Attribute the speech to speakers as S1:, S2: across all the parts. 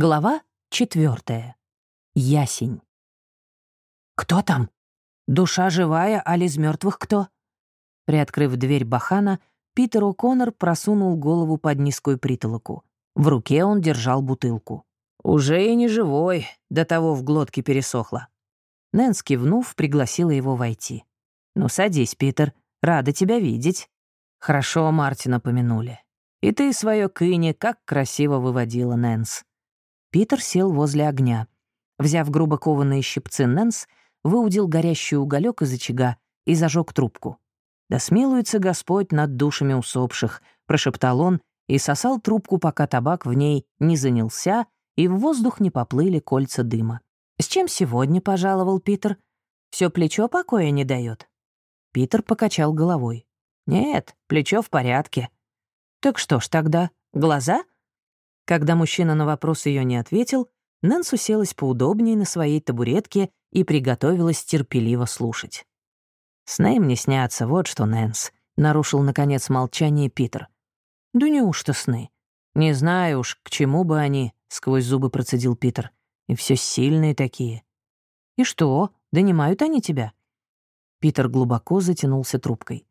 S1: Глава четвертая. Ясень. «Кто там? Душа живая, а из мертвых кто?» Приоткрыв дверь бахана, Питер О'Коннор просунул голову под низкую притолоку. В руке он держал бутылку. «Уже и не живой, до того в глотке пересохло». Нэнс, кивнув, пригласила его войти. «Ну, садись, Питер, рада тебя видеть». Хорошо Мартина помянули. И ты свое кыни как красиво выводила, Нэнс. Питер сел возле огня. Взяв грубо кованые щипцы Нэнс, выудил горящий уголек из очага и зажег трубку. «Да смилуется Господь над душами усопших», — прошептал он и сосал трубку, пока табак в ней не занялся и в воздух не поплыли кольца дыма. «С чем сегодня?» — пожаловал Питер. Все плечо покоя не дает. Питер покачал головой. «Нет, плечо в порядке». «Так что ж тогда, глаза?» Когда мужчина на вопрос ее не ответил, Нэнс уселась поудобнее на своей табуретке и приготовилась терпеливо слушать. «Сны мне снятся, вот что, Нэнс», — нарушил, наконец, молчание Питер. «Да неужто сны? Не знаю уж, к чему бы они», — сквозь зубы процедил Питер. «И все сильные такие». «И что, донимают они тебя?» Питер глубоко затянулся трубкой.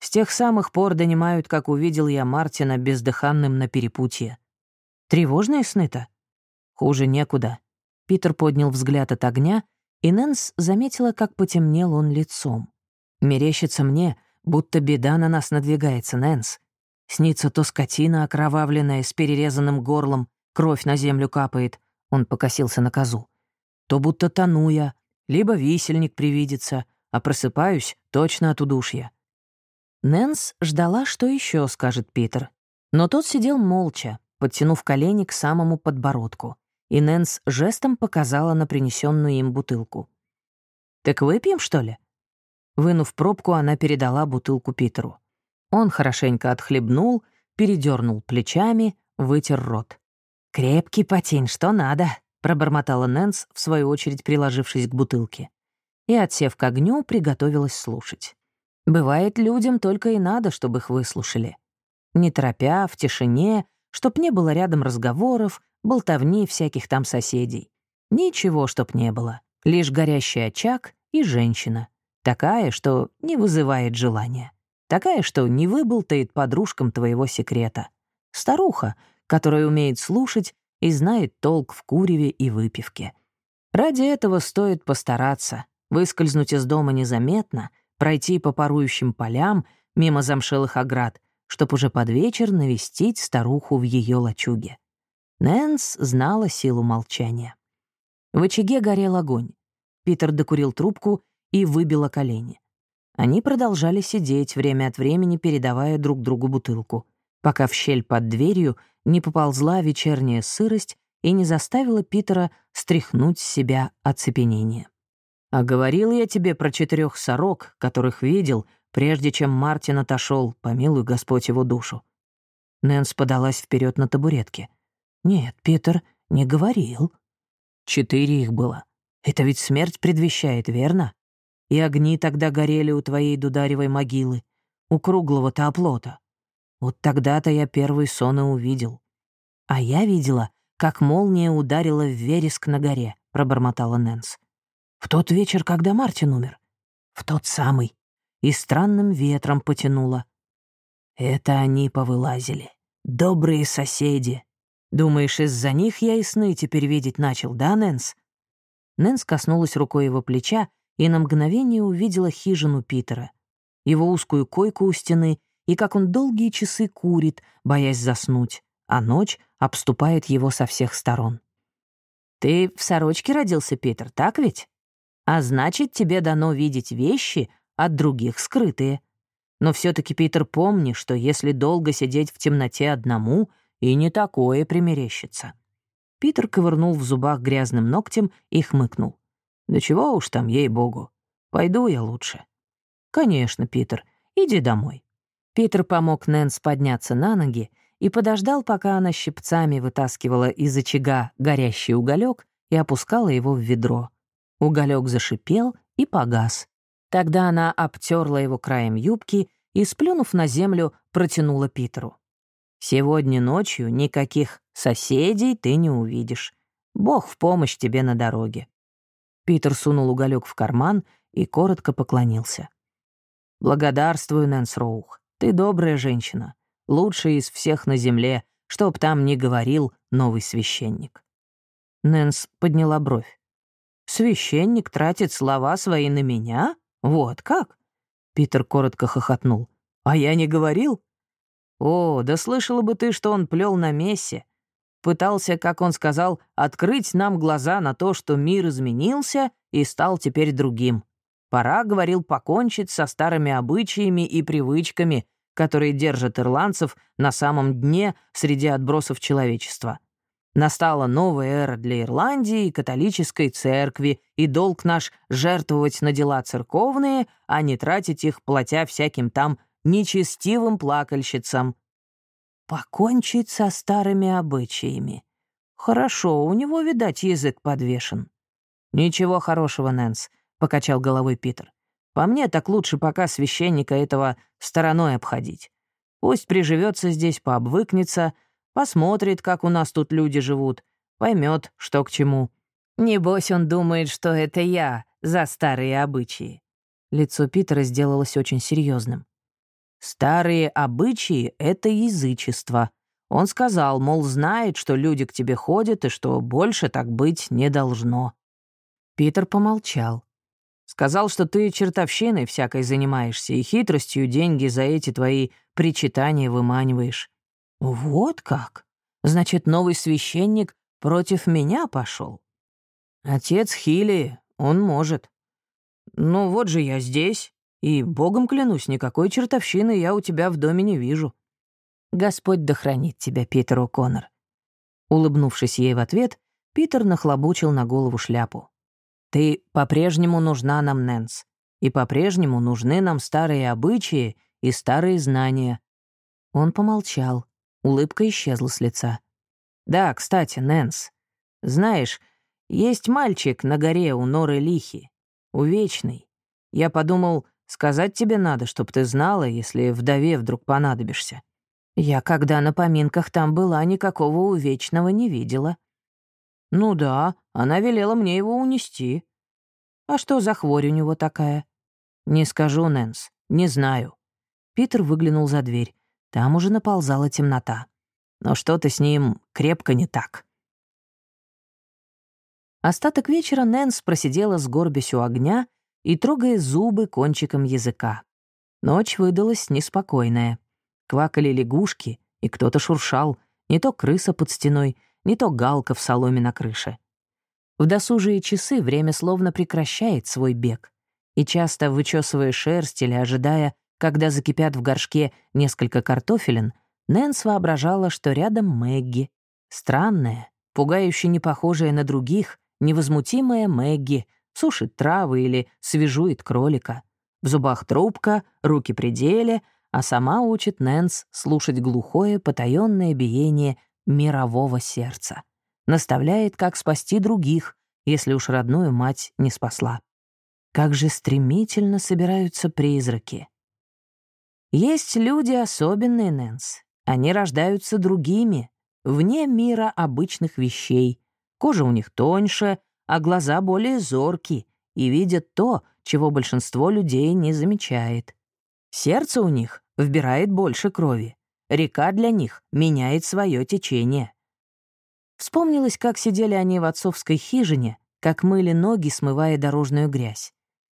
S1: «С тех самых пор донимают, как увидел я Мартина бездыханным на перепутье. Тревожные сны-то? Хуже некуда. Питер поднял взгляд от огня, и Нэнс заметила, как потемнел он лицом. Мерещится мне, будто беда на нас надвигается, Нэнс. Снится то скотина окровавленная с перерезанным горлом, кровь на землю капает. Он покосился на козу. То будто тону я, либо висельник привидится, а просыпаюсь точно от удушья. Нэнс ждала, что еще скажет Питер. Но тот сидел молча, подтянув колени к самому подбородку, и Нэнс жестом показала на принесенную им бутылку. «Так выпьем, что ли?» Вынув пробку, она передала бутылку Питеру. Он хорошенько отхлебнул, передернул плечами, вытер рот. «Крепкий потень, что надо», — пробормотала Нэнс, в свою очередь приложившись к бутылке. И, отсев к огню, приготовилась слушать. Бывает, людям только и надо, чтобы их выслушали. Не торопя, в тишине, чтоб не было рядом разговоров, болтовни всяких там соседей. Ничего, чтоб не было. Лишь горящий очаг и женщина. Такая, что не вызывает желания. Такая, что не выболтает подружкам твоего секрета. Старуха, которая умеет слушать и знает толк в куреве и выпивке. Ради этого стоит постараться, выскользнуть из дома незаметно, пройти по парующим полям, мимо замшелых оград, чтоб уже под вечер навестить старуху в ее лачуге. Нэнс знала силу молчания. В очаге горел огонь. Питер докурил трубку и выбил колени. Они продолжали сидеть, время от времени передавая друг другу бутылку, пока в щель под дверью не поползла вечерняя сырость и не заставила Питера стряхнуть с себя оцепенение. «А говорил я тебе про четырех сорок, которых видел, прежде чем Мартин отошел, помилуй Господь его душу. Нэнс подалась вперед на табуретке. «Нет, Питер, не говорил». «Четыре их было. Это ведь смерть предвещает, верно? И огни тогда горели у твоей дударевой могилы, у круглого-то оплота. Вот тогда-то я первый сон и увидел. А я видела, как молния ударила в вереск на горе», — пробормотала Нэнс. «В тот вечер, когда Мартин умер. В тот самый и странным ветром потянуло. Это они повылазили. Добрые соседи. Думаешь, из-за них я и сны теперь видеть начал, да, Нэнс? Нэнс коснулась рукой его плеча и на мгновение увидела хижину Питера, его узкую койку у стены и как он долгие часы курит, боясь заснуть, а ночь обступает его со всех сторон. «Ты в сорочке родился, Питер, так ведь? А значит, тебе дано видеть вещи, от других скрытые. Но все таки Питер, помни, что если долго сидеть в темноте одному, и не такое примерещится. Питер ковырнул в зубах грязным ногтем и хмыкнул. «Да чего уж там, ей-богу. Пойду я лучше». «Конечно, Питер, иди домой». Питер помог Нэнс подняться на ноги и подождал, пока она щипцами вытаскивала из очага горящий уголек и опускала его в ведро. Уголек зашипел и погас. Тогда она обтерла его краем юбки и, сплюнув на землю, протянула Питеру. «Сегодня ночью никаких Соседей ты не увидишь. Бог в помощь тебе на дороге». Питер сунул уголек в карман и коротко поклонился. «Благодарствую, Нэнс Роух. Ты добрая женщина. Лучшая из всех на земле, чтоб там не говорил новый священник». Нэнс подняла бровь. «Священник тратит слова свои на меня? Вот как?» Питер коротко хохотнул. «А я не говорил?» «О, да слышала бы ты, что он плел на мессе. Пытался, как он сказал, открыть нам глаза на то, что мир изменился и стал теперь другим. Пора, говорил, покончить со старыми обычаями и привычками, которые держат ирландцев на самом дне среди отбросов человечества. Настала новая эра для Ирландии и католической церкви, и долг наш жертвовать на дела церковные, а не тратить их, платя всяким там нечестивым плакальщицам. Покончить со старыми обычаями. Хорошо, у него, видать, язык подвешен. Ничего хорошего, Нэнс, — покачал головой Питер. По мне, так лучше пока священника этого стороной обходить. Пусть приживется здесь, пообвыкнется, Посмотрит, как у нас тут люди живут, поймет, что к чему. Небось, он думает, что это я за старые обычаи. Лицо Питера сделалось очень серьезным. Старые обычаи — это язычество. Он сказал, мол, знает, что люди к тебе ходят и что больше так быть не должно. Питер помолчал. Сказал, что ты чертовщиной всякой занимаешься и хитростью деньги за эти твои причитания выманиваешь. «Вот как? Значит, новый священник против меня пошел. Отец Хили, он может. Ну вот же я здесь, и богом клянусь, никакой чертовщины я у тебя в доме не вижу. Господь да хранит тебя, Питер О'Коннор». Улыбнувшись ей в ответ, Питер нахлобучил на голову шляпу. «Ты по-прежнему нужна нам, Нэнс, и по-прежнему нужны нам старые обычаи и старые знания». Он помолчал, Улыбка исчезла с лица. «Да, кстати, Нэнс, знаешь, есть мальчик на горе у Норы Лихи, увечный. Я подумал, сказать тебе надо, чтоб ты знала, если вдове вдруг понадобишься. Я, когда на поминках там была, никакого увечного не видела. Ну да, она велела мне его унести. А что за хворь у него такая? Не скажу, Нэнс, не знаю. Питер выглянул за дверь. Там уже наползала темнота. Но что-то с ним крепко не так. Остаток вечера Нэнс просидела с горбись у огня и трогая зубы кончиком языка. Ночь выдалась неспокойная. Квакали лягушки, и кто-то шуршал, не то крыса под стеной, не то галка в соломе на крыше. В досужие часы время словно прекращает свой бег, и часто, вычесывая шерсть или ожидая, когда закипят в горшке несколько картофелин, Нэнс воображала, что рядом Мэгги. Странная, пугающе не похожая на других, невозмутимая Мэгги, сушит травы или свежует кролика. В зубах трубка, руки при деле, а сама учит Нэнс слушать глухое, потаённое биение мирового сердца. Наставляет, как спасти других, если уж родную мать не спасла. Как же стремительно собираются призраки. Есть люди особенные, Нэнс. Они рождаются другими, вне мира обычных вещей. Кожа у них тоньше, а глаза более зорки и видят то, чего большинство людей не замечает. Сердце у них вбирает больше крови. Река для них меняет свое течение. Вспомнилось, как сидели они в отцовской хижине, как мыли ноги, смывая дорожную грязь.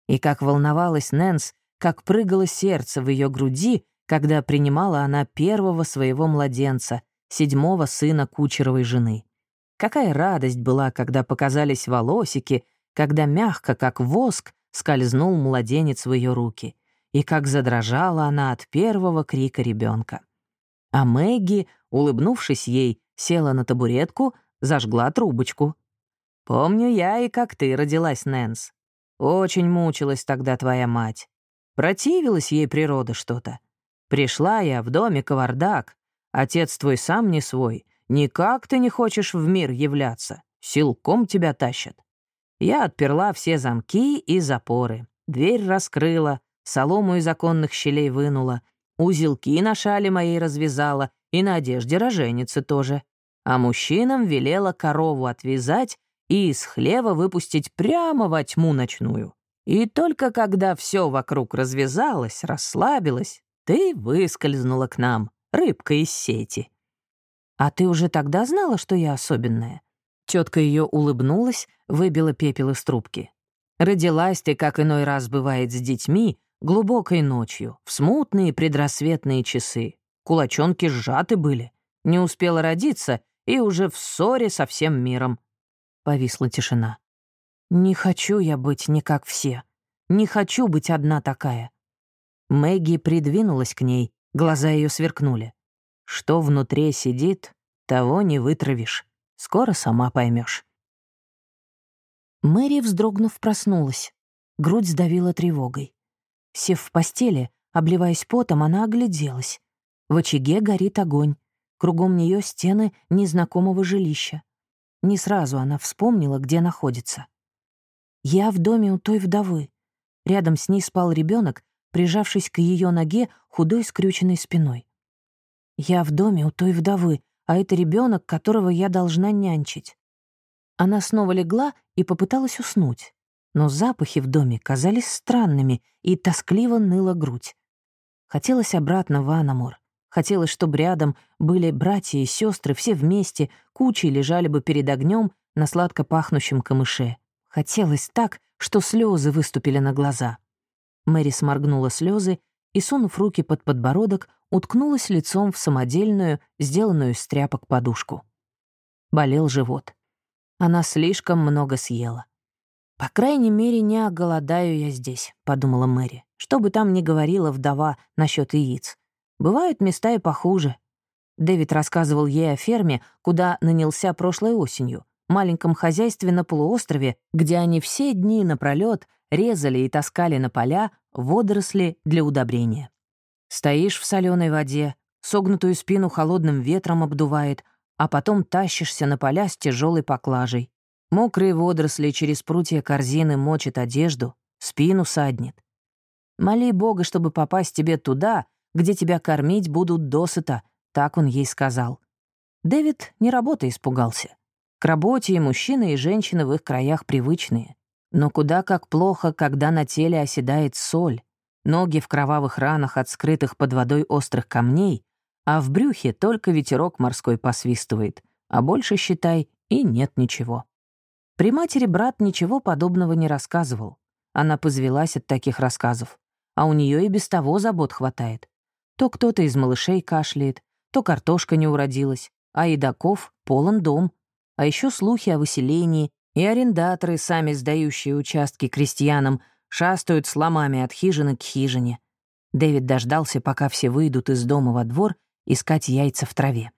S1: И как волновалась Нэнс, как прыгало сердце в ее груди, когда принимала она первого своего младенца, седьмого сына кучеровой жены. Какая радость была, когда показались волосики, когда мягко, как воск, скользнул младенец в ее руки, и как задрожала она от первого крика ребенка. А Мэгги, улыбнувшись ей, села на табуретку, зажгла трубочку. «Помню я и как ты родилась, Нэнс. Очень мучилась тогда твоя мать. Противилась ей природа что-то. Пришла я в доме кавардак. Отец твой сам не свой. Никак ты не хочешь в мир являться. Силком тебя тащат. Я отперла все замки и запоры. Дверь раскрыла, солому из оконных щелей вынула, узелки на шале моей развязала и на одежде роженицы тоже. а мужчинам велела корову отвязать и из хлева выпустить прямо во тьму ночную. И только когда все вокруг развязалось, расслабилось, ты выскользнула к нам, рыбка из сети. А ты уже тогда знала, что я особенная? Тетка ее улыбнулась, выбила пепел из трубки. Родилась ты, как иной раз бывает с детьми, глубокой ночью, в смутные предрассветные часы. Кулачонки сжаты были. Не успела родиться и уже в ссоре со всем миром. Повисла тишина. «Не хочу я быть не как все. Не хочу быть одна такая». Мэгги придвинулась к ней, глаза ее сверкнули. «Что внутри сидит, того не вытравишь. Скоро сама поймешь. Мэри, вздрогнув, проснулась. Грудь сдавила тревогой. Сев в постели, обливаясь потом, она огляделась. В очаге горит огонь. Кругом нее стены незнакомого жилища. Не сразу она вспомнила, где находится. Я в доме у той вдовы. Рядом с ней спал ребенок, прижавшись к ее ноге худой скрюченной спиной. Я в доме у той вдовы, а это ребенок, которого я должна нянчить. Она снова легла и попыталась уснуть, но запахи в доме казались странными, и тоскливо ныла грудь. Хотелось обратно в Анамор, Хотелось, чтобы рядом были братья и сестры, все вместе, кучей лежали бы перед огнем на сладко пахнущем камыше. Хотелось так, что слезы выступили на глаза. Мэри сморгнула слезы и, сунув руки под подбородок, уткнулась лицом в самодельную, сделанную из тряпок подушку. Болел живот. Она слишком много съела. «По крайней мере, не оголодаю я здесь», — подумала Мэри, что бы там ни говорила вдова насчет яиц. Бывают места и похуже. Дэвид рассказывал ей о ферме, куда нанялся прошлой осенью, маленьком хозяйстве на полуострове, где они все дни напролёт резали и таскали на поля водоросли для удобрения. Стоишь в соленой воде, согнутую спину холодным ветром обдувает, а потом тащишься на поля с тяжелой поклажей. Мокрые водоросли через прутья корзины мочат одежду, спину саднет. Моли Бога, чтобы попасть тебе туда, где тебя кормить будут досыта», — так он ей сказал. Дэвид не работы испугался. К работе и мужчины, и женщины в их краях привычные. Но куда как плохо, когда на теле оседает соль, ноги в кровавых ранах от скрытых под водой острых камней, а в брюхе только ветерок морской посвистывает, а больше, считай, и нет ничего. При матери брат ничего подобного не рассказывал. Она позвелась от таких рассказов, а у нее и без того забот хватает. То кто-то из малышей кашляет, то картошка не уродилась, а едоков полон дом. А еще слухи о выселении, и арендаторы, сами сдающие участки крестьянам, шастают с ломами от хижины к хижине. Дэвид дождался, пока все выйдут из дома во двор искать яйца в траве.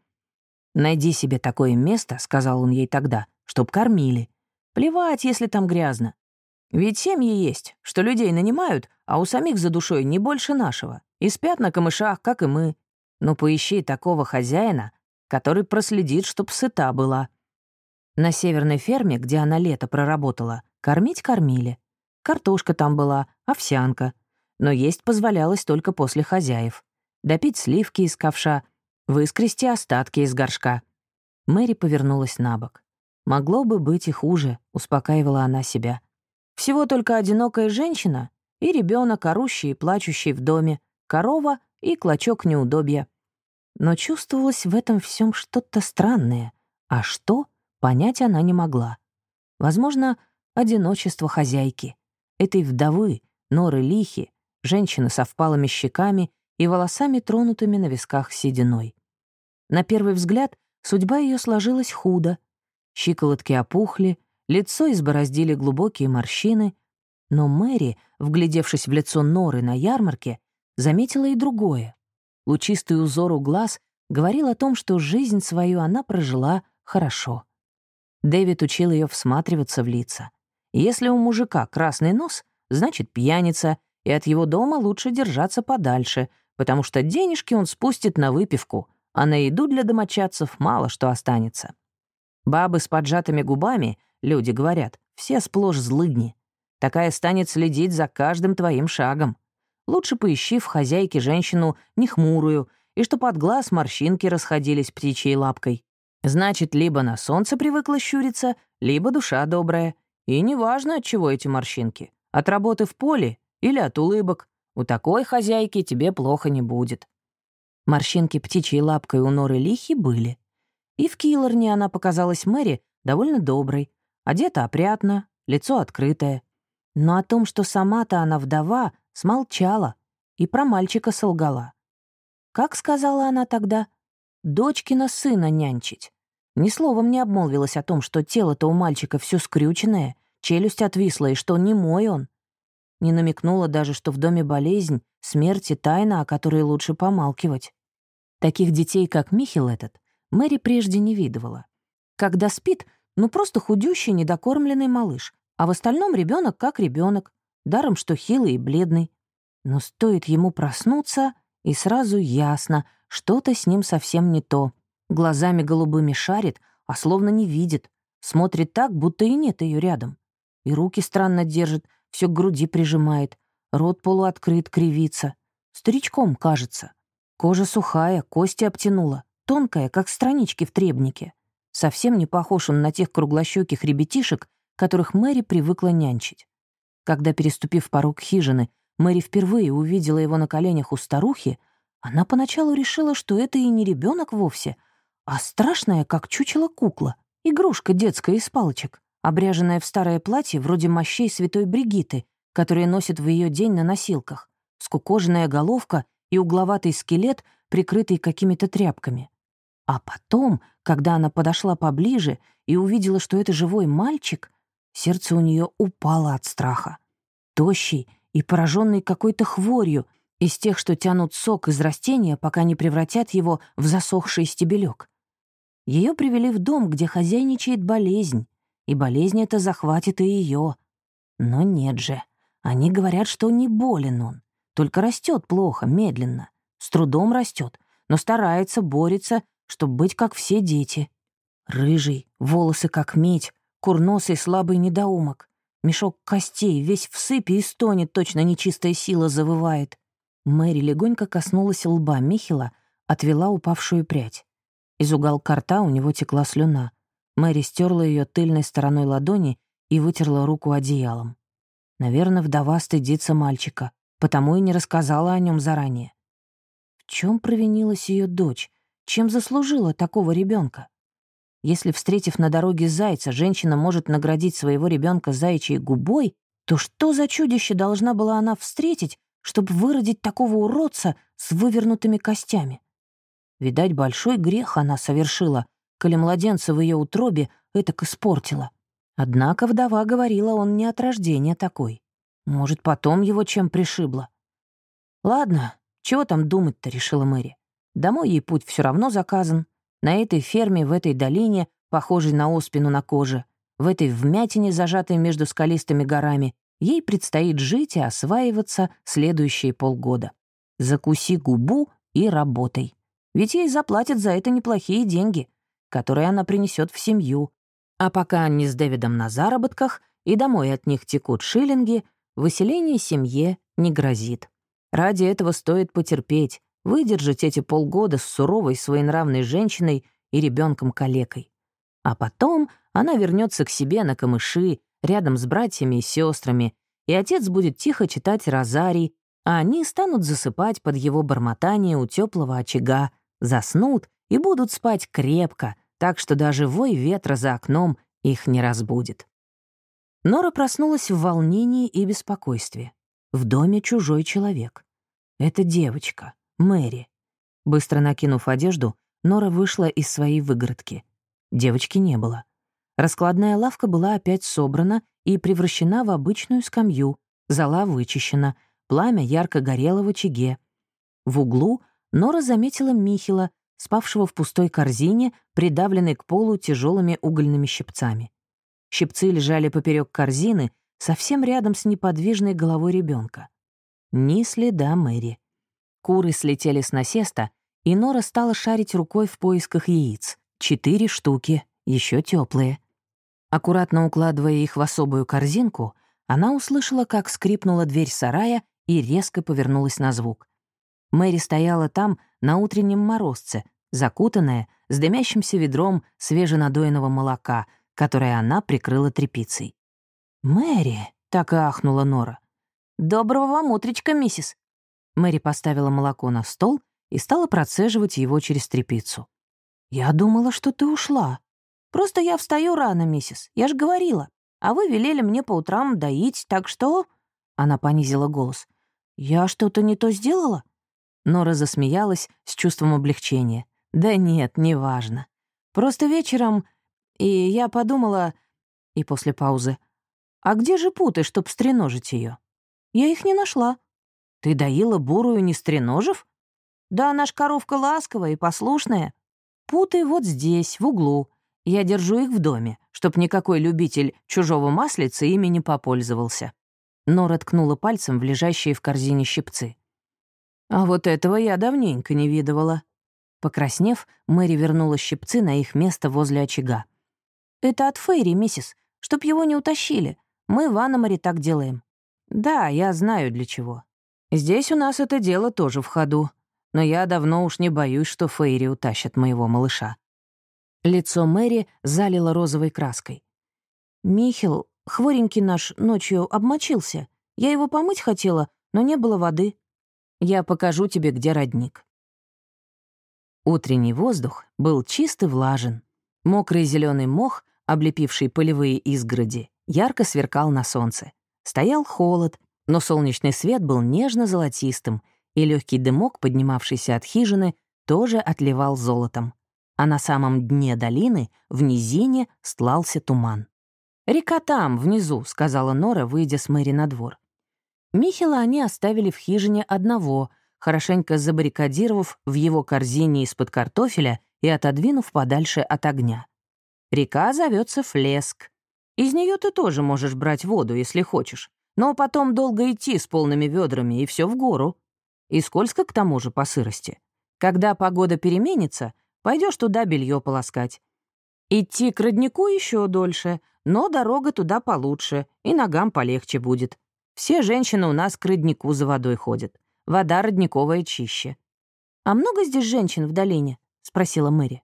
S1: «Найди себе такое место», — сказал он ей тогда, — «чтоб кормили. Плевать, если там грязно. Ведь семьи есть, что людей нанимают, а у самих за душой не больше нашего. И спят на камышах, как и мы. Но поищи такого хозяина, который проследит, чтоб сыта была. На северной ферме, где она лето проработала, кормить кормили. Картошка там была, овсянка. Но есть позволялось только после хозяев. Допить сливки из ковша, выскрести остатки из горшка. Мэри повернулась на бок. «Могло бы быть и хуже», — успокаивала она себя. Всего только одинокая женщина и ребенок, орущий и плачущий в доме, корова и клочок неудобья. Но чувствовалось в этом всем что-то странное, а что, понять она не могла. Возможно, одиночество хозяйки, этой вдовы, норы лихи, женщины со впалыми щеками и волосами, тронутыми на висках сединой. На первый взгляд судьба ее сложилась худо. Щиколотки опухли, Лицо избороздили глубокие морщины, но Мэри, вглядевшись в лицо Норы на ярмарке, заметила и другое. Лучистый узор у глаз говорил о том, что жизнь свою она прожила хорошо. Дэвид учил ее всматриваться в лица. Если у мужика красный нос, значит пьяница, и от его дома лучше держаться подальше, потому что денежки он спустит на выпивку, а на еду для домочадцев мало что останется. Бабы с поджатыми губами — люди говорят, все сплошь злыдни. Такая станет следить за каждым твоим шагом. Лучше поищи в хозяйке женщину не хмурую, и чтоб от глаз морщинки расходились птичьей лапкой. Значит, либо на солнце привыкла щуриться, либо душа добрая. И неважно, от чего эти морщинки. От работы в поле или от улыбок. У такой хозяйки тебе плохо не будет. Морщинки птичьей лапкой у норы лихи были. И в Киллорне она показалась Мэри довольно доброй. Одета опрятно, лицо открытое. Но о том, что сама-то она вдова, смолчала и про мальчика солгала. Как сказала она тогда? Дочкина сына нянчить. Ни словом не обмолвилась о том, что тело-то у мальчика все скрюченное, челюсть отвисла и что не мой он. Не намекнула даже, что в доме болезнь, смерть и тайна, о которой лучше помалкивать. Таких детей, как Михил этот, Мэри прежде не видывала. Когда спит, ну просто худющий, недокормленный малыш, а в остальном ребенок как ребенок, даром что хилый и бледный. Но стоит ему проснуться, и сразу ясно, что-то с ним совсем не то. Глазами голубыми шарит, а словно не видит. Смотрит так, будто и нет ее рядом. И руки странно держит, все к груди прижимает. Рот полуоткрыт, кривится. Старичком кажется. Кожа сухая, кости обтянула, тонкая, как странички в требнике. Совсем не похож он на тех круглощеких ребятишек, которых Мэри привыкла нянчить. Когда, переступив порог хижины, Мэри впервые увидела его на коленях у старухи, она поначалу решила, что это и не ребенок вовсе, а страшная, как чучело кукла, игрушка детская из палочек, обряженная в старое платье вроде мощей святой Бригиты, которые носят в ее день на носилках, скукоженная головка и угловатый скелет, прикрытый какими-то тряпками. А потом, когда она подошла поближе и увидела, что это живой мальчик, сердце у нее упало от страха. Тощий, и пораженный какой-то хворью, из тех, что тянут сок из растения, пока не превратят его в засохший стебелек. Ее привели в дом, где хозяйничает болезнь, и болезнь эта захватит и ее. Но нет же. Они говорят, что не болен он, только растет плохо, медленно, с трудом растет, но старается, борется, чтобы быть как все дети. Рыжий, волосы как медь, курносый слабый недоумок. Мешок костей, весь в сыпи и стонет, точно нечистая сила завывает. Мэри легонько коснулась лба Михила, отвела упавшую прядь. Из уголка рта у него текла слюна. Мэри стерла ее тыльной стороной ладони и вытерла руку одеялом. Наверное, вдова стыдится мальчика, потому и не рассказала о нем заранее. В чем провинилась ее дочь? Чем заслужила такого ребенка? Если, встретив на дороге зайца, женщина может наградить своего ребенка заячьей губой, то что за чудище должна была она встретить, чтобы выродить такого уродца с вывернутыми костями? Видать, большой грех она совершила, коли младенца в ее утробе этак испортила. Однако вдова говорила, он не от рождения такой. Может, потом его чем пришибло. «Ладно, чего там думать-то», — решила Мэри. «Домой ей путь все равно заказан. На этой ферме, в этой долине, похожей на оспину на коже, в этой вмятине, зажатой между скалистыми горами, ей предстоит жить и осваиваться следующие полгода. Закуси губу и работай. Ведь ей заплатят за это неплохие деньги, которые она принесет в семью. А пока они с Дэвидом на заработках и домой от них текут шиллинги, выселение семье не грозит. Ради этого стоит потерпеть, выдержать эти полгода с суровой своенравной женщиной и ребенком-калекой. А потом она вернется к себе на камыши, рядом с братьями и сестрами, и отец будет тихо читать розарий, а они станут засыпать под его бормотание у теплого очага, заснут и будут спать крепко, так что даже вой ветра за окном их не разбудит. Нора проснулась в волнении и беспокойстве. В доме чужой человек. Это девочка. Мэри. Быстро накинув одежду, Нора вышла из своей выгородки. Девочки не было. Раскладная лавка была опять собрана и превращена в обычную скамью, зола вычищена, пламя ярко горело в очаге. В углу Нора заметила Михила, спавшего в пустой корзине, придавленной к полу тяжелыми угольными щипцами. Щипцы лежали поперек корзины, совсем рядом с неподвижной головой ребенка. Ни следа Мэри. Куры слетели с насеста, и Нора стала шарить рукой в поисках яиц. Четыре штуки, еще теплые. Аккуратно укладывая их в особую корзинку, она услышала, как скрипнула дверь сарая и резко повернулась на звук. Мэри стояла там на утреннем морозце, закутанная, с дымящимся ведром свеженадоенного молока, которое она прикрыла тряпицей. «Мэри!» — так и ахнула Нора. «Доброго вам утречка, миссис!» Мэри поставила молоко на стол и стала процеживать его через тряпицу. «Я думала, что ты ушла. Просто я встаю рано, миссис, я ж говорила. А вы велели мне по утрам доить, так что...» Она понизила голос. «Я что-то не то сделала?» Нора засмеялась с чувством облегчения. «Да нет, неважно. Просто вечером... И я подумала...» И после паузы. «А где же путы, чтоб стреножить ее? Я их не нашла». «Ты доила бурую, не стреножив?» «Да наш коровка ласковая и послушная. Путы вот здесь, в углу. Я держу их в доме, чтоб никакой любитель чужого маслица ими не попользовался». Нора ткнула пальцем в лежащие в корзине щипцы. «А вот этого я давненько не видывала». Покраснев, Мэри вернула щипцы на их место возле очага. «Это от Фейри, миссис, чтоб его не утащили. Мы в Аномаре так делаем». «Да, я знаю для чего. Здесь у нас это дело тоже в ходу, но я давно уж не боюсь, что Фейри утащат моего малыша». Лицо Мэри залило розовой краской. «Михел, хворенький наш, ночью обмочился. Я его помыть хотела, но не было воды. Я покажу тебе, где родник». Утренний воздух был чист и влажен. Мокрый зеленый мох, облепивший полевые изгороди, ярко сверкал на солнце. Стоял холод, но солнечный свет был нежно-золотистым, и легкий дымок, поднимавшийся от хижины, тоже отливал золотом. А на самом дне долины, в низине, стлался туман. «Река там, внизу», — сказала Нора, выйдя с Мэри на двор. Михела они оставили в хижине одного, хорошенько забаррикадировав в его корзине из-под картофеля и отодвинув подальше от огня. Река зовется Флеск. Из нее ты тоже можешь брать воду, если хочешь, но потом долго идти с полными ведрами, и все в гору. И скользко к тому же по сырости. Когда погода переменится, пойдешь туда белье полоскать. Идти к роднику еще дольше, но дорога туда получше, и ногам полегче будет. Все женщины у нас к роднику за водой ходят. Вода родниковая чище». «А много здесь женщин в долине?» — спросила Мэри.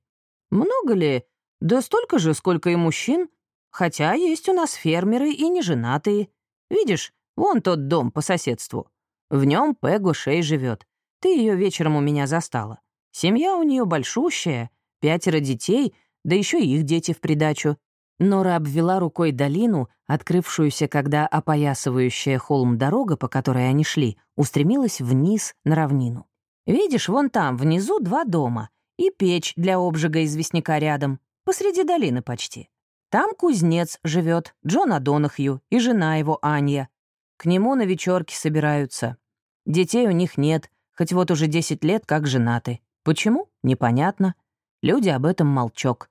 S1: «Много ли? Да столько же, сколько и мужчин. Хотя есть у нас фермеры и неженатые. Видишь, вон тот дом по соседству. В нем Пегу Шей живет. Ты ее вечером у меня застала. Семья у нее большущая, пятеро детей, да еще их дети в придачу. Нора обвела рукой долину, открывшуюся, когда опоясывающая холм дорога, по которой они шли, устремилась вниз на равнину. «Видишь, вон там, внизу, два дома. И печь для обжига известняка рядом, посреди долины почти. Там кузнец живет, Джон Адонахью, и жена его, Анья. К нему на вечерки собираются. Детей у них нет, хоть вот уже 10 лет как женаты. Почему? Непонятно. Люди об этом молчок.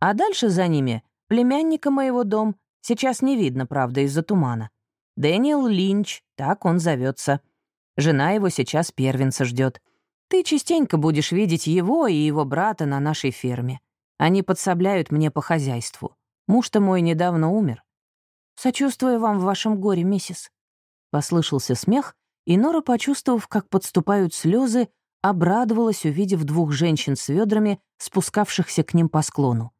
S1: А дальше за ними Племянника моего дом сейчас не видно, правда, из-за тумана. Дэниел Линч, так он зовется. Жена его сейчас первенца ждет. Ты частенько будешь видеть его и его брата на нашей ферме. Они подсобляют мне по хозяйству. Муж-то мой недавно умер. Сочувствую вам в вашем горе, миссис. Послышался смех, и Нора, почувствовав, как подступают слезы, обрадовалась, увидев двух женщин с ведрами, спускавшихся к ним по склону.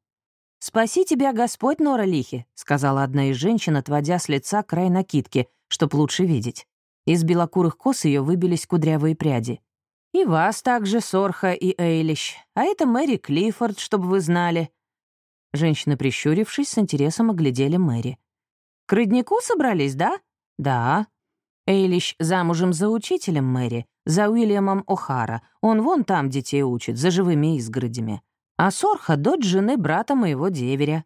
S1: «Спаси тебя, Господь, Нора Лихи», — сказала одна из женщин, отводя с лица край накидки, чтоб лучше видеть. Из белокурых кос ее выбились кудрявые пряди. «И вас также, Сорха и Эйлищ. А это Мэри Клиффорд, чтобы вы знали». Женщины, прищурившись, с интересом оглядели Мэри. «К роднику собрались, да?» «Да». Эйлищ замужем за учителем Мэри, за Уильямом О'Хара. Он вон там детей учит, за живыми изгородями а Сорха — дочь жены брата моего деверя».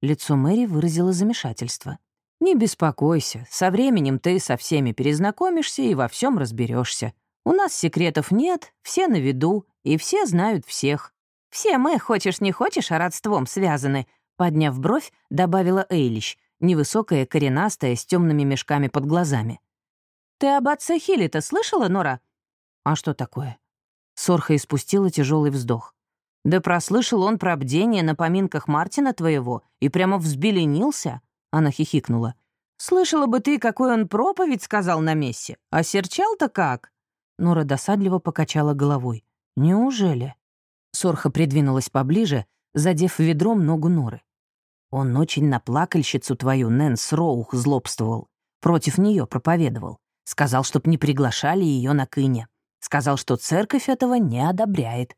S1: Лицо Мэри выразило замешательство. «Не беспокойся, со временем ты со всеми перезнакомишься и во всем разберешься. У нас секретов нет, все на виду, и все знают всех. Все мы, хочешь не хочешь, а родством связаны», — подняв бровь, добавила Эйлищ, невысокая, коренастая, с темными мешками под глазами. «Ты об отце Хилли-то слышала, Нора?» «А что такое?» Сорха испустила тяжелый вздох. Да прослышал он про бдение на поминках Мартина твоего и прямо взбеленился. Она хихикнула. «Слышала бы ты, какой он проповедь сказал на мессе. А серчал-то как?» Нора досадливо покачала головой. «Неужели?» Сорха придвинулась поближе, задев ведром ногу Норы. Он очень на плакальщицу твою, Нэнс Роух, злобствовал. Против нее проповедовал. Сказал, чтоб не приглашали ее на кыне. Сказал, что церковь этого не одобряет.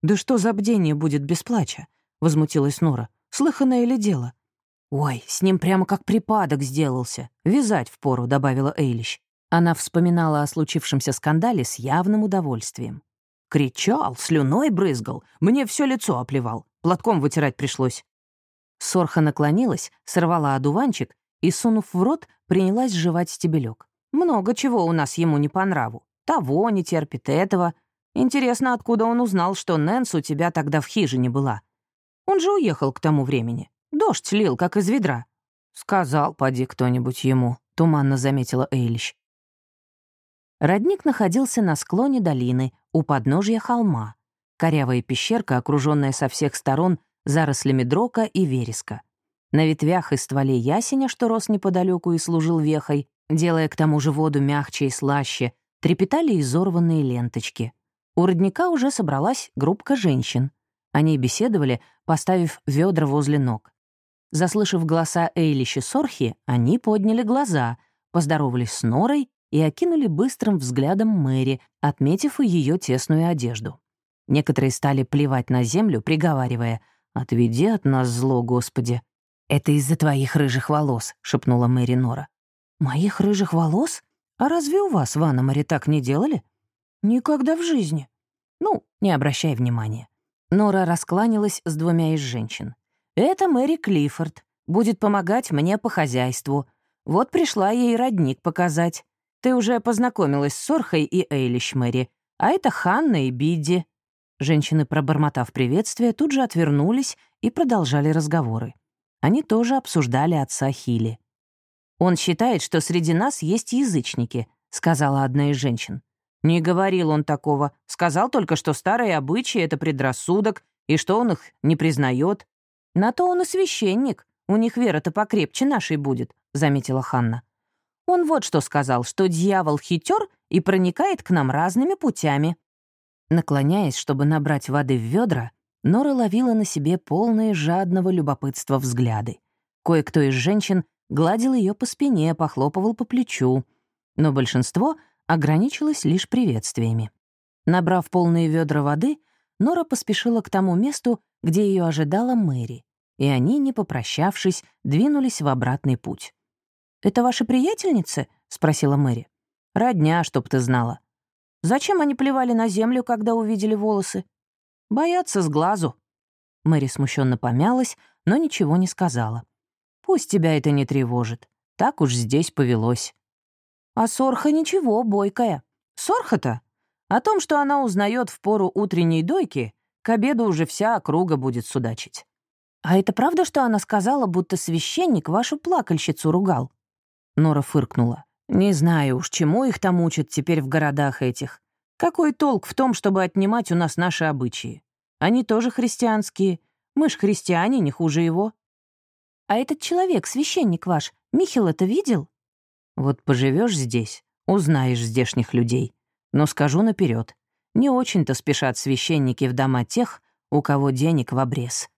S1: «Да что за бдение будет без плача?» — возмутилась Нора. «Слыханное ли дело?» «Ой, с ним прямо как припадок сделался. Вязать впору», — добавила Эйлищ. Она вспоминала о случившемся скандале с явным удовольствием. Кричал, слюной брызгал, мне все лицо оплевал. Платком вытирать пришлось. Сорха наклонилась, сорвала одуванчик и, сунув в рот, принялась жевать стебелек. Много чего у нас ему не по нраву. Того не терпит, этого. Интересно, откуда он узнал, что Нэнс у тебя тогда в хижине была? Он же уехал к тому времени. Дождь лил, как из ведра. Сказал, поди кто-нибудь ему, туманно заметила Эйлищ. Родник находился на склоне долины, у подножья холма. Корявая пещерка, окруженная со всех сторон зарослями дрока и вереска. На ветвях и стволе ясеня, что рос неподалеку и служил вехой, делая к тому же воду мягче и слаще, трепетали изорванные ленточки. У родника уже собралась группка женщин. Они беседовали, поставив ведра возле ног. Заслышав голоса Эйлища Сорхи, они подняли глаза, поздоровались с Норой и окинули быстрым взглядом Мэри, отметив ее тесную одежду. Некоторые стали плевать на землю, приговаривая «Отведи от нас зло, Господи». «Это из-за твоих рыжих волос», — шепнула Мэри Нора. «Моих рыжих волос? А разве у вас в Аномаре так не делали?» «Никогда в жизни». «Ну, не обращай внимания». Нора раскланялась с двумя из женщин. «Это Мэри Клиффорд. Будет помогать мне по хозяйству. Вот пришла ей родник показать. Ты уже познакомилась с Сорхой и Эйлиш Мэри, а это Ханна и Бидди». Женщины, пробормотав приветствие, тут же отвернулись и продолжали разговоры. Они тоже обсуждали отца Хили. «Он считает, что среди нас есть язычники», — сказала одна из женщин. «Не говорил он такого. Сказал только, что старые обычаи — это предрассудок, и что он их не признает. На то он и священник. У них вера-то покрепче нашей будет», — заметила Ханна. Он вот что сказал, что дьявол хитер и проникает к нам разными путями. Наклоняясь, чтобы набрать воды в ведра, Нора ловила на себе полные жадного любопытства взгляды. Кое-кто из женщин гладил ее по спине, похлопывал по плечу, но большинство ограничилось лишь приветствиями. Набрав полные ведра воды, Нора поспешила к тому месту, где ее ожидала Мэри, и они, не попрощавшись, двинулись в обратный путь. «Это ваши приятельницы?» — спросила Мэри. «Родня, чтоб ты знала. Зачем они плевали на землю, когда увидели волосы? Боятся с глазу». Мэри смущенно помялась, но ничего не сказала. «Пусть тебя это не тревожит. Так уж здесь повелось». «А Сорха ничего, бойкая. Сорха-то? О том, что она узнает в пору утренней дойки, к обеду уже вся округа будет судачить». «А это правда, что она сказала, будто священник вашу плакальщицу ругал?» Нора фыркнула. «Не знаю уж, чему их там учат теперь в городах этих. Какой толк в том, чтобы отнимать у нас наши обычаи? Они тоже христианские. Мы ж христиане, не хуже его». «А этот человек, священник ваш, Михил это видел?» «Вот поживешь здесь, узнаешь здешних людей. Но скажу наперед, не очень-то спешат священники в дома тех, у кого денег в обрез».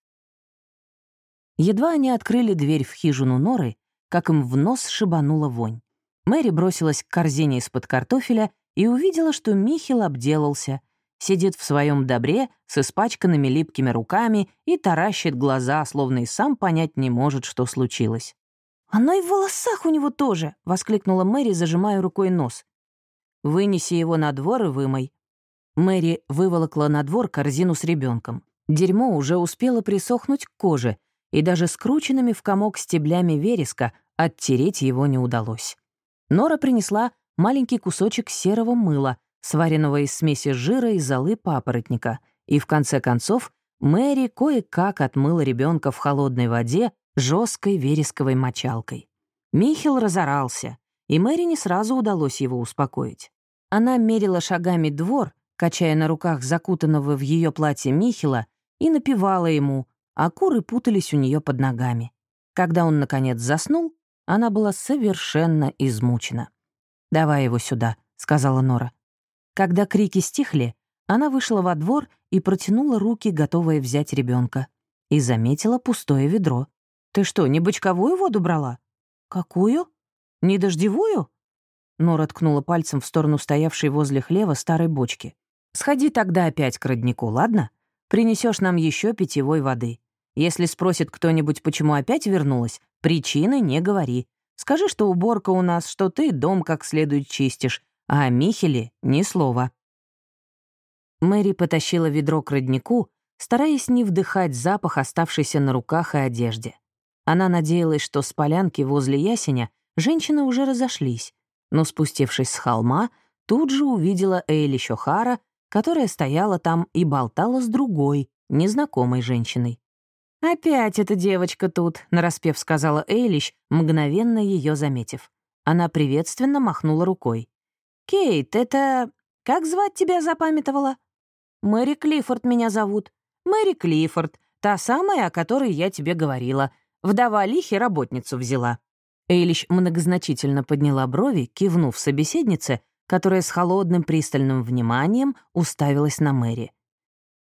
S1: Едва они открыли дверь в хижину Норы, как им в нос шибанула вонь. Мэри бросилась к корзине из-под картофеля и увидела, что Михил обделался, сидит в своем добре с испачканными липкими руками и таращит глаза, словно и сам понять не может, что случилось. «Оно и в волосах у него тоже!» — воскликнула Мэри, зажимая рукой нос. «Вынеси его на двор и вымой». Мэри выволокла на двор корзину с ребенком. Дерьмо уже успело присохнуть к коже, и даже скрученными в комок стеблями вереска оттереть его не удалось. Нора принесла маленький кусочек серого мыла, сваренного из смеси жира и золы папоротника, и в конце концов Мэри кое-как отмыла ребенка в холодной воде жесткой вересковой мочалкой. Михил разорался, и Мэри не сразу удалось его успокоить. Она мерила шагами двор, качая на руках закутанного в ее платье Михила, и напевала ему, а куры путались у нее под ногами. Когда он, наконец, заснул, она была совершенно измучена. «Давай его сюда», — сказала Нора. Когда крики стихли, она вышла во двор и протянула руки, готовая взять ребенка, и заметила пустое ведро. «Ты что, не бочковую воду брала?» «Какую? Не дождевую?» Нора ткнула пальцем в сторону стоявшей возле хлева старой бочки. «Сходи тогда опять к роднику, ладно? Принесешь нам еще питьевой воды. Если спросит кто-нибудь, почему опять вернулась, причины не говори. Скажи, что уборка у нас, что ты дом как следует чистишь, а о Михеле ни слова». Мэри потащила ведро к роднику, стараясь не вдыхать запах, оставшийся на руках и одежде. Она надеялась, что с полянки возле ясеня женщины уже разошлись, но, спустившись с холма, тут же увидела Эйли Щохара, которая стояла там и болтала с другой, незнакомой женщиной. «Опять эта девочка тут», — нараспев сказала Эйлищ, мгновенно ее заметив. Она приветственно махнула рукой. «Кейт, это... Как звать тебя запамятовала?» «Мэри Клиффорд меня зовут». «Мэри Клиффорд, та самая, о которой я тебе говорила. Вдова лихи работницу взяла». Эйлищ многозначительно подняла брови, кивнув собеседнице, которая с холодным пристальным вниманием уставилась на Мэри.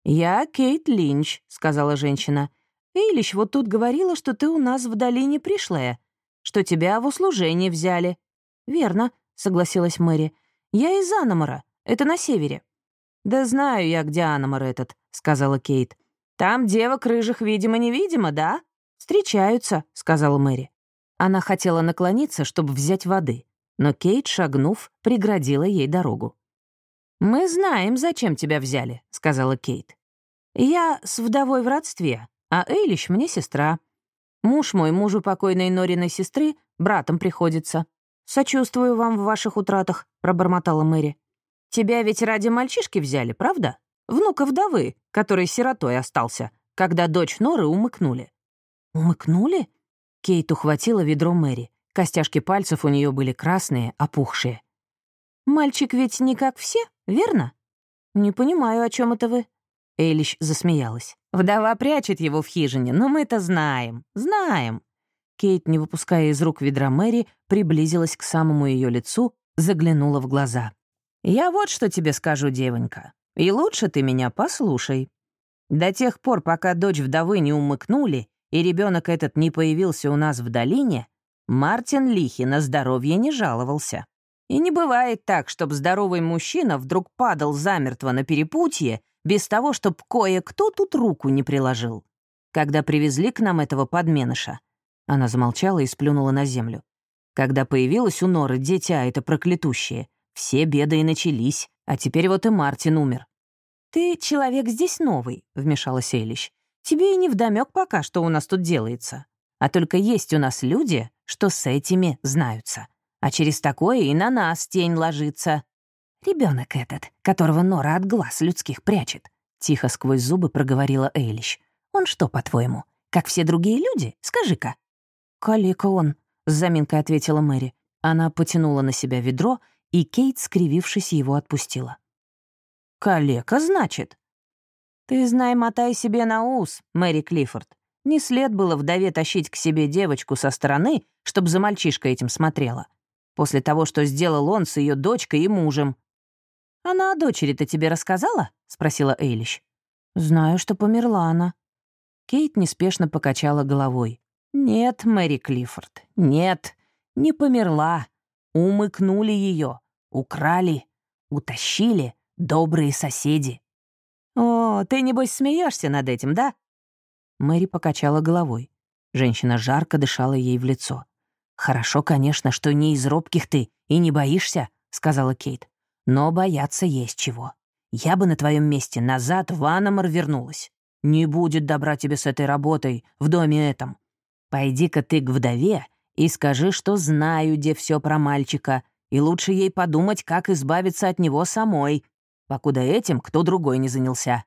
S1: «Я Кейт Линч», — сказала женщина. «Эйлищ вот тут говорила, что ты у нас в долине пришлая, что тебя в услужение взяли». «Верно», — согласилась Мэри. «Я из Аномара, это на севере». «Да знаю я, где Аномар этот», — сказала Кейт. «Там девок рыжих видимо-невидимо, да?» «Встречаются», — сказала Мэри. Она хотела наклониться, чтобы взять воды, но Кейт, шагнув, преградила ей дорогу. «Мы знаем, зачем тебя взяли», — сказала Кейт. «Я с вдовой в родстве, а Эйлиш мне сестра. Муж мой, мужу покойной Нориной сестры, братом приходится. Сочувствую вам в ваших утратах», — пробормотала Мэри. «Тебя ведь ради мальчишки взяли, правда? Внука вдовы, который сиротой остался, когда дочь Норы умыкнули». «Умыкнули?» Кейт ухватила ведро Мэри. Костяшки пальцев у нее были красные, опухшие. «Мальчик ведь не как все, верно?» «Не понимаю, о чем это вы?» Эйлиш засмеялась. «Вдова прячет его в хижине, но мы-то знаем, знаем». Кейт, не выпуская из рук ведра Мэри, приблизилась к самому ее лицу, заглянула в глаза. «Я вот что тебе скажу, девонька, и лучше ты меня послушай. До тех пор, пока дочь вдовы не умыкнули, и ребенок этот не появился у нас в долине, Мартин Лихи на здоровье не жаловался. И не бывает так, чтобы здоровый мужчина вдруг падал замертво на перепутье без того, чтобы кое-кто тут руку не приложил. Когда привезли к нам этого подменыша, она замолчала и сплюнула на землю. Когда появилась у Норы дитя это проклятущее, все беды и начались, а теперь вот и Мартин умер. «Ты человек здесь новый», — вмешалась Эйлищ. Тебе и не вдомёк пока, что у нас тут делается. А только есть у нас люди, что с этими знаются. А через такое и на нас тень ложится. Ребенок этот, которого Нора от глаз людских прячет, тихо сквозь зубы проговорила Эйлищ. Он что, по-твоему, как все другие люди? Скажи-ка. Калека он, с заминкой ответила Мэри. Она потянула на себя ведро, и Кейт, скривившись, его отпустила. «Калека, значит?» «Ты, знай, мотай себе на ус, Мэри Клиффорд. Не след было вдове тащить к себе девочку со стороны, чтобы за мальчишкой этим смотрела. После того, что сделал он с ее дочкой и мужем. «Она о дочери-то тебе рассказала?» — спросила Эйлищ. «Знаю, что померла она». Кейт неспешно покачала головой. «Нет, Мэри Клиффорд, нет, не померла. Умыкнули ее, украли, утащили добрые соседи». «О, ты, небось, смеешься над этим, да?» Мэри покачала головой. Женщина жарко дышала ей в лицо. «Хорошо, конечно, что не из робких ты и не боишься», — сказала Кейт. «Но бояться есть чего. Я бы на твоем месте назад в Аномар вернулась. Не будет добра тебе с этой работой в доме этом. Пойди-ка ты к вдове и скажи, что знаю, где все про мальчика, и лучше ей подумать, как избавиться от него самой, покуда этим кто другой не занялся.